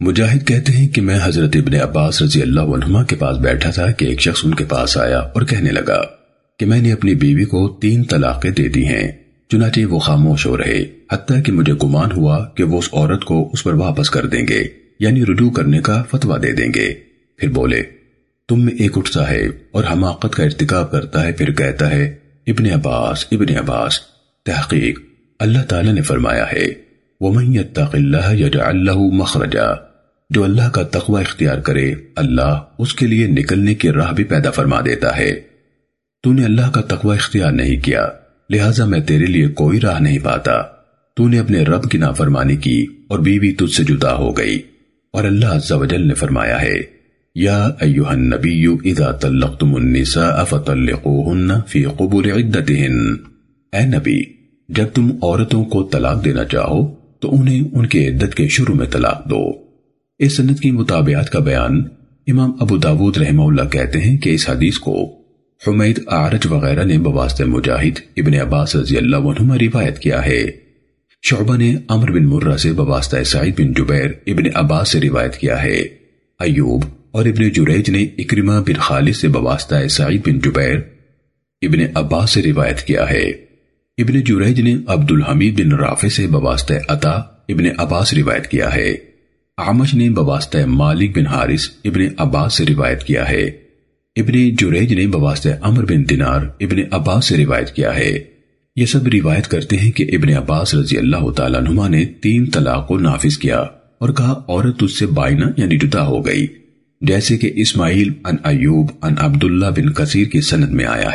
مجاہد کہتے ہیں کہ میں حضرت ابن عباس رضی اللہ عنہما کے پاس بیٹھا تھا کہ ایک شخص ان کے پاس آیا اور کہنے لگا کہ میں نے اپنی بیوی کو تین طلاقیں دے دی ہیں، چنانچہ وہ خاموش ہو رہے، حتیٰ کہ مجھے گمان ہوا کہ وہ اس عورت کو اس پر واپس کر دیں گے یعنی رجوع کرنے کا فتوہ دے دیں گے۔ پھر بولے، تم میں ایک اٹھتا ہے اور حماقت کا ارتکاب کرتا ہے، پھر کہتا ہے، ابن عباس ابن عباس۔ تحقیق، اللہ تعالیٰ نے فرمایا ہے جو اللہ کا تقوی اختیار کرے، اللہ اس کے لیے نکلنے کی راہ بھی پیدا فرما دیتا ہے۔ تو نے اللہ کا تقوی اختیار نہیں کیا، لہٰذا میں تیرے لیے کوئی راہ نہیں پاتا۔ تو نے اپنے رب کی نافرمانی کی اور بیوی تجھ سے جدا ہو گئی۔ اور اللہ عز و جل نے فرمایا ہے، یا ایوہ النبی اذا طلقتم النساء فطلقوہن فی قبول عدتہن اے نبی، جب تم عورتوں کو طلاق دینا چاہو تو انہیں ان کے عدت کے شروع میں طلاق دو اس سنت کی مطابعات کا بیان امام ابو داود رحمہ اللہ کہتے ہیں کہ اس حدیث کو حمید آرج وغیرہ نے بواسط مجاہد ابن عباس رضی اللہ عنہما روایت کیا ہے۔ شعبہ نے عمر بن مرہ سے بواسطہ سعید بن جبیر ابن عباس سے روایت کیا ہے۔ ایوب اور ابن جریج نے اکرمہ بن خالد سے بواسطہ سعید بن جبیر ابن عباس سے روایت نے عبد بواسطہ مالک بن حارث ابن عباس سے روایت کیا ہے۔ ابن جریج نے بواسطہ عمر بن دینار ابن عباس سے روایت کیا ہے۔ یہ سب روایت کرتے ہیں کہ ابن عباس رضی اللہ تعالیٰ نما نے تین طلاق کو نافذ کیا اور کہا عورت اس سے بائنا یعنی جدا ہو گئی، جیسے کہ اسماعیل ان ایوب ان عبداللہ بن کثیر کی سند میں آیا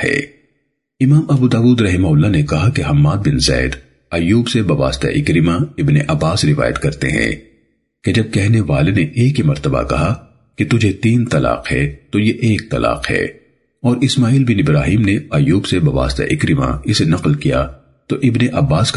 کہ جب کہنے والے نے ایک ہی مرتبہ کہا کہ تجھے تین طلاق ہے، تو یہ ایک طلاق ہے۔ اور اسماعیل بن ابراہیم نے ایوب سے بواسطہ اکرمہ اسے نقل کیا، تو ابن عباس